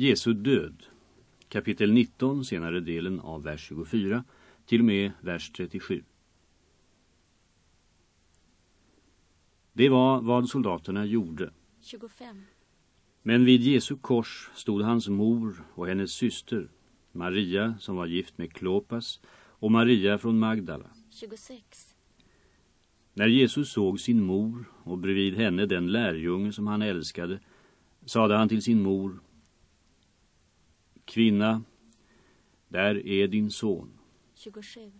Jesu död. Kapitel 19, senare delen av vers 24 till och med vers 37. Det var vad soldaterna gjorde. 25, Men vid Jesu kors stod hans mor och hennes syster, Maria som var gift med Klopas och Maria från Magdala. 26, När Jesus såg sin mor och bredvid henne den lärjunge som han älskade sade han till sin mor Kvinna, där är din son. 27,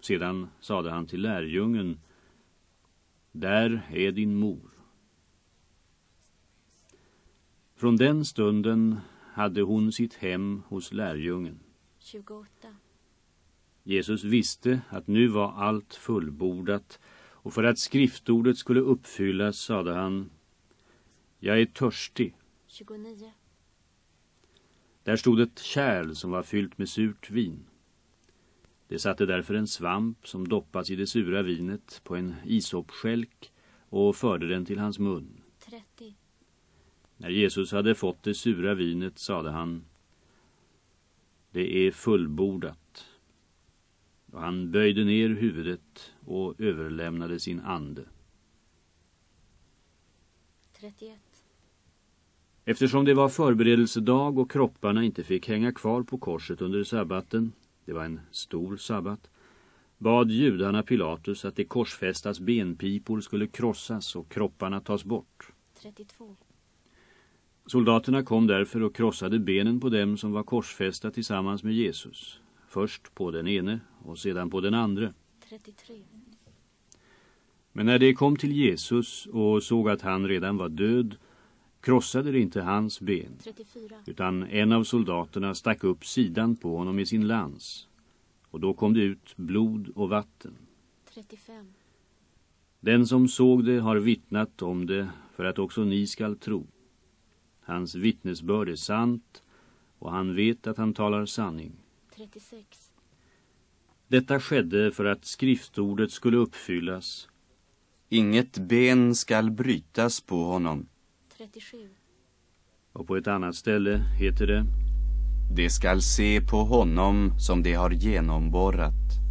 Sedan sade han till lärjungen Där är din mor. Från den stunden hade hon sitt hem hos lärjungen. 28, Jesus visste att nu var allt fullbordat och för att skriftordet skulle uppfyllas sade han Jag är törstig. 29, Där stod ett kärl som var fyllt med surt vin. Det satte därför en svamp som doppats i det sura vinet på en isopskälk och förde den till hans mun. 30, När Jesus hade fått det sura vinet sade han Det är fullbordat. Och han böjde ner huvudet och överlämnade sin ande. 31, Eftersom det var förberedelsedag och kropparna inte fick hänga kvar på korset under sabbaten, det var en stor sabbat, bad judarna Pilatus att de korsfästas benpipor skulle krossas och kropparna tas bort. 32, Soldaterna kom därför och krossade benen på dem som var korsfästa tillsammans med Jesus. Först på den ene och sedan på den andra. 33, Men när de kom till Jesus och såg att han redan var död krossade de inte hans ben 34, utan en av soldaterna stack upp sidan på honom med sin lans. Och då kom det ut blod och vatten. 35, Den som såg det har vittnat om det för att också ni skall tro. Hans vittnesbörd är sant och han vet att han talar sanning. 36, Detta skedde för att skriftordet skulle uppfyllas. Inget ben skall brytas på honom. 37, Och på ett annat ställe heter det Det skall se på honom som det har genomborrat.